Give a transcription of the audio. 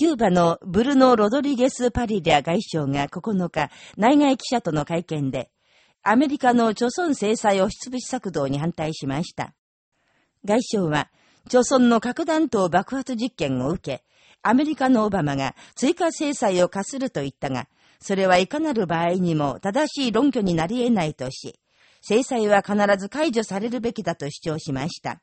キューバのブルノ・ロドリゲス・パリリャ外相が9日、内外記者との会見で、アメリカの貯村制裁押しつぶし策動に反対しました。外相は、貯村の核弾頭爆発実験を受け、アメリカのオバマが追加制裁を課すると言ったが、それはいかなる場合にも正しい論拠になり得ないとし、制裁は必ず解除されるべきだと主張しました。